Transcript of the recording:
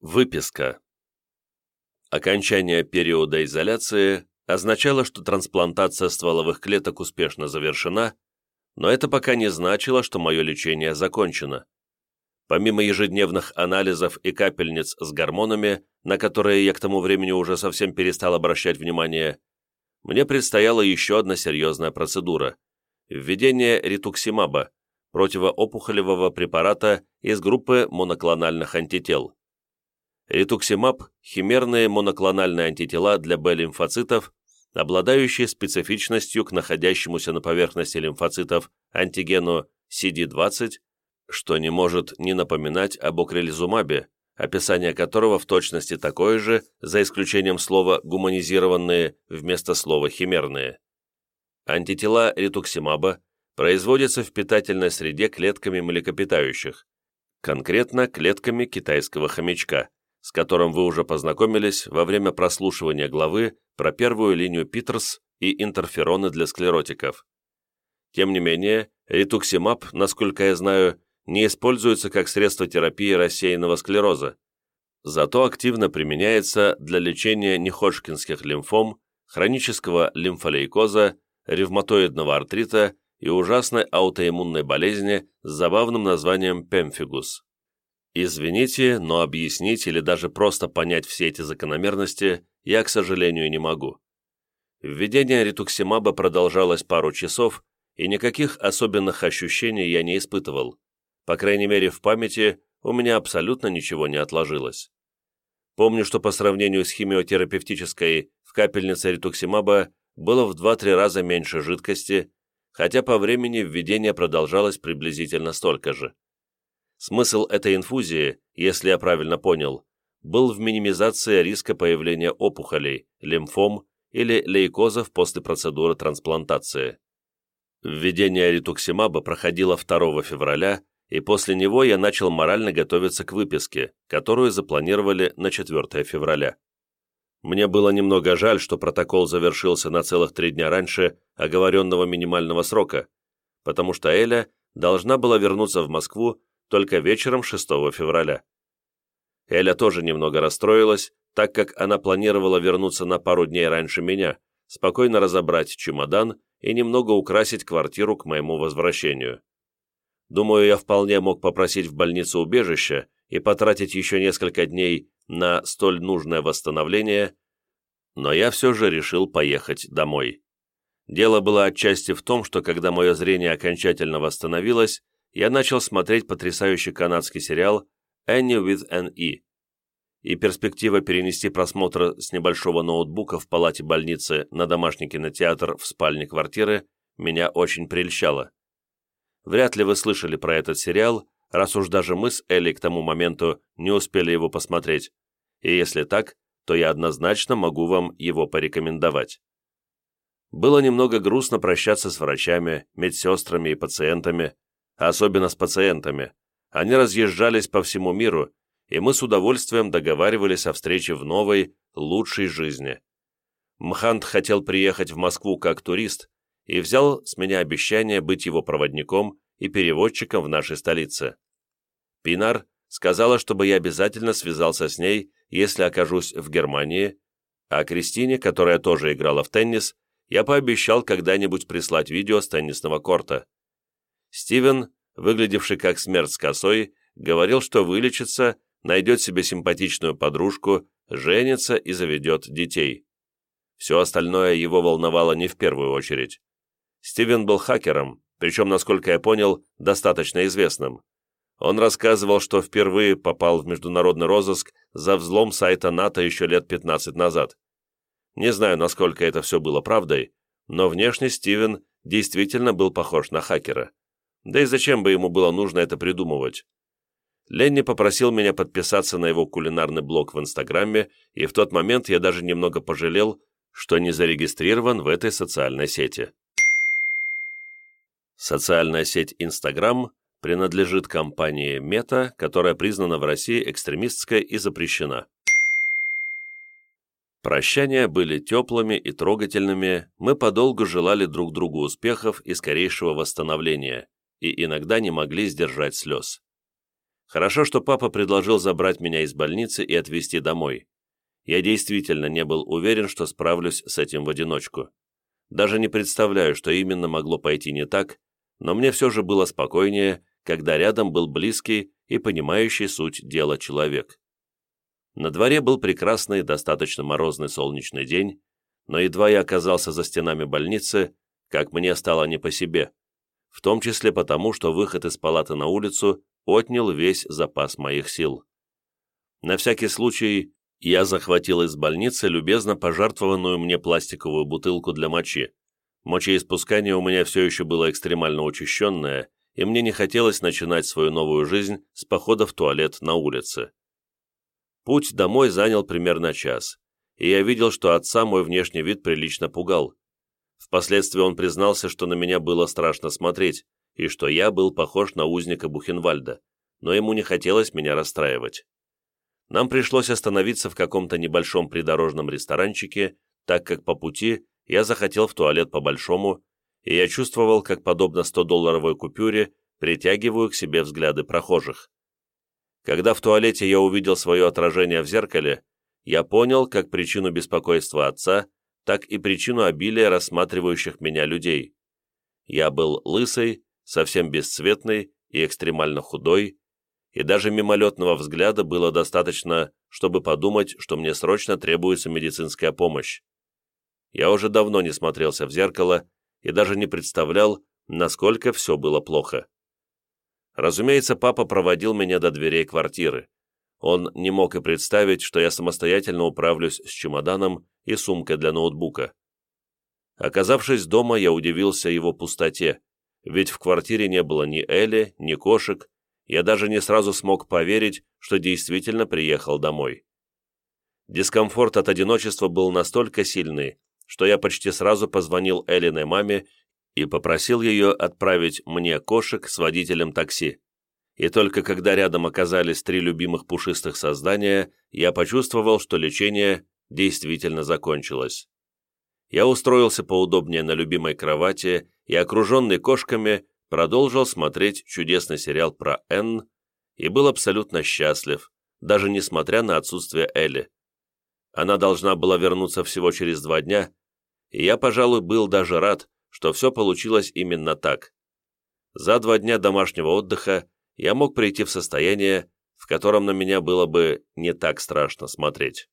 Выписка. Окончание периода изоляции означало, что трансплантация стволовых клеток успешно завершена, но это пока не значило, что мое лечение закончено. Помимо ежедневных анализов и капельниц с гормонами, на которые я к тому времени уже совсем перестал обращать внимание, мне предстояла еще одна серьезная процедура – введение ритуксимаба, противоопухолевого препарата из группы моноклональных антител. Ритуксимаб – химерные моноклональные антитела для Б-лимфоцитов, обладающие специфичностью к находящемуся на поверхности лимфоцитов антигену CD20 что не может не напоминать об окрелизумабе, описание которого в точности такое же, за исключением слова «гуманизированные» вместо слова «химерные». Антитела ритуксимаба производятся в питательной среде клетками млекопитающих, конкретно клетками китайского хомячка, с которым вы уже познакомились во время прослушивания главы про первую линию Питерс и интерфероны для склеротиков. Тем не менее, ритуксимаб, насколько я знаю, не используется как средство терапии рассеянного склероза, зато активно применяется для лечения неходжкинских лимфом, хронического лимфолейкоза, ревматоидного артрита и ужасной аутоиммунной болезни с забавным названием пемфигус. Извините, но объяснить или даже просто понять все эти закономерности я, к сожалению, не могу. Введение ритуксимаба продолжалось пару часов, и никаких особенных ощущений я не испытывал. По крайней мере, в памяти у меня абсолютно ничего не отложилось. Помню, что по сравнению с химиотерапевтической в капельнице ритуксимаба было в 2-3 раза меньше жидкости, хотя по времени введение продолжалось приблизительно столько же. Смысл этой инфузии, если я правильно понял, был в минимизации риска появления опухолей, лимфом или лейкозов после процедуры трансплантации. Введение ритуксимаба проходило 2 февраля и после него я начал морально готовиться к выписке, которую запланировали на 4 февраля. Мне было немного жаль, что протокол завершился на целых три дня раньше оговоренного минимального срока, потому что Эля должна была вернуться в Москву только вечером 6 февраля. Эля тоже немного расстроилась, так как она планировала вернуться на пару дней раньше меня, спокойно разобрать чемодан и немного украсить квартиру к моему возвращению. Думаю, я вполне мог попросить в больницу убежище и потратить еще несколько дней на столь нужное восстановление, но я все же решил поехать домой. Дело было отчасти в том, что когда мое зрение окончательно восстановилось, я начал смотреть потрясающий канадский сериал «Annie with an E», и перспектива перенести просмотр с небольшого ноутбука в палате больницы на домашний кинотеатр в спальне квартиры меня очень прельщала. Вряд ли вы слышали про этот сериал, раз уж даже мы с Элли к тому моменту не успели его посмотреть. И если так, то я однозначно могу вам его порекомендовать. Было немного грустно прощаться с врачами, медсестрами и пациентами, особенно с пациентами. Они разъезжались по всему миру, и мы с удовольствием договаривались о встрече в новой, лучшей жизни. Мхант хотел приехать в Москву как турист, и взял с меня обещание быть его проводником и переводчиком в нашей столице. Пинар сказала, чтобы я обязательно связался с ней, если окажусь в Германии, а Кристине, которая тоже играла в теннис, я пообещал когда-нибудь прислать видео с теннисного корта. Стивен, выглядевший как смерть с косой, говорил, что вылечится, найдет себе симпатичную подружку, женится и заведет детей. Все остальное его волновало не в первую очередь. Стивен был хакером, причем, насколько я понял, достаточно известным. Он рассказывал, что впервые попал в международный розыск за взлом сайта НАТО еще лет 15 назад. Не знаю, насколько это все было правдой, но внешне Стивен действительно был похож на хакера. Да и зачем бы ему было нужно это придумывать? Ленни попросил меня подписаться на его кулинарный блог в Инстаграме, и в тот момент я даже немного пожалел, что не зарегистрирован в этой социальной сети. Социальная сеть Instagram принадлежит компании Meta, которая признана в России экстремистской и запрещена. Прощания были теплыми и трогательными, мы подолгу желали друг другу успехов и скорейшего восстановления, и иногда не могли сдержать слез. Хорошо, что папа предложил забрать меня из больницы и отвезти домой. Я действительно не был уверен, что справлюсь с этим в одиночку. Даже не представляю, что именно могло пойти не так, но мне все же было спокойнее, когда рядом был близкий и понимающий суть дела человек. На дворе был прекрасный, достаточно морозный солнечный день, но едва я оказался за стенами больницы, как мне стало не по себе, в том числе потому, что выход из палаты на улицу отнял весь запас моих сил. На всякий случай я захватил из больницы любезно пожертвованную мне пластиковую бутылку для мочи. Мочеиспускание у меня все еще было экстремально учащенное, и мне не хотелось начинать свою новую жизнь с похода в туалет на улице. Путь домой занял примерно час, и я видел, что отца мой внешний вид прилично пугал. Впоследствии он признался, что на меня было страшно смотреть, и что я был похож на узника Бухенвальда, но ему не хотелось меня расстраивать. Нам пришлось остановиться в каком-то небольшом придорожном ресторанчике, так как по пути я захотел в туалет по-большому, и я чувствовал, как, подобно 100-долларовой купюре, притягиваю к себе взгляды прохожих. Когда в туалете я увидел свое отражение в зеркале, я понял как причину беспокойства отца, так и причину обилия рассматривающих меня людей. Я был лысый, совсем бесцветный и экстремально худой, и даже мимолетного взгляда было достаточно, чтобы подумать, что мне срочно требуется медицинская помощь. Я уже давно не смотрелся в зеркало и даже не представлял, насколько все было плохо. Разумеется, папа проводил меня до дверей квартиры. Он не мог и представить, что я самостоятельно управлюсь с чемоданом и сумкой для ноутбука. Оказавшись дома, я удивился его пустоте, ведь в квартире не было ни Эли, ни кошек, я даже не сразу смог поверить, что действительно приехал домой. Дискомфорт от одиночества был настолько сильный, что я почти сразу позвонил Элиной маме и попросил ее отправить мне кошек с водителем такси. И только когда рядом оказались три любимых пушистых создания, я почувствовал, что лечение действительно закончилось. Я устроился поудобнее на любимой кровати и, окруженный кошками, продолжил смотреть чудесный сериал про Энн и был абсолютно счастлив, даже несмотря на отсутствие Элли. Она должна была вернуться всего через два дня, и я, пожалуй, был даже рад, что все получилось именно так. За два дня домашнего отдыха я мог прийти в состояние, в котором на меня было бы не так страшно смотреть.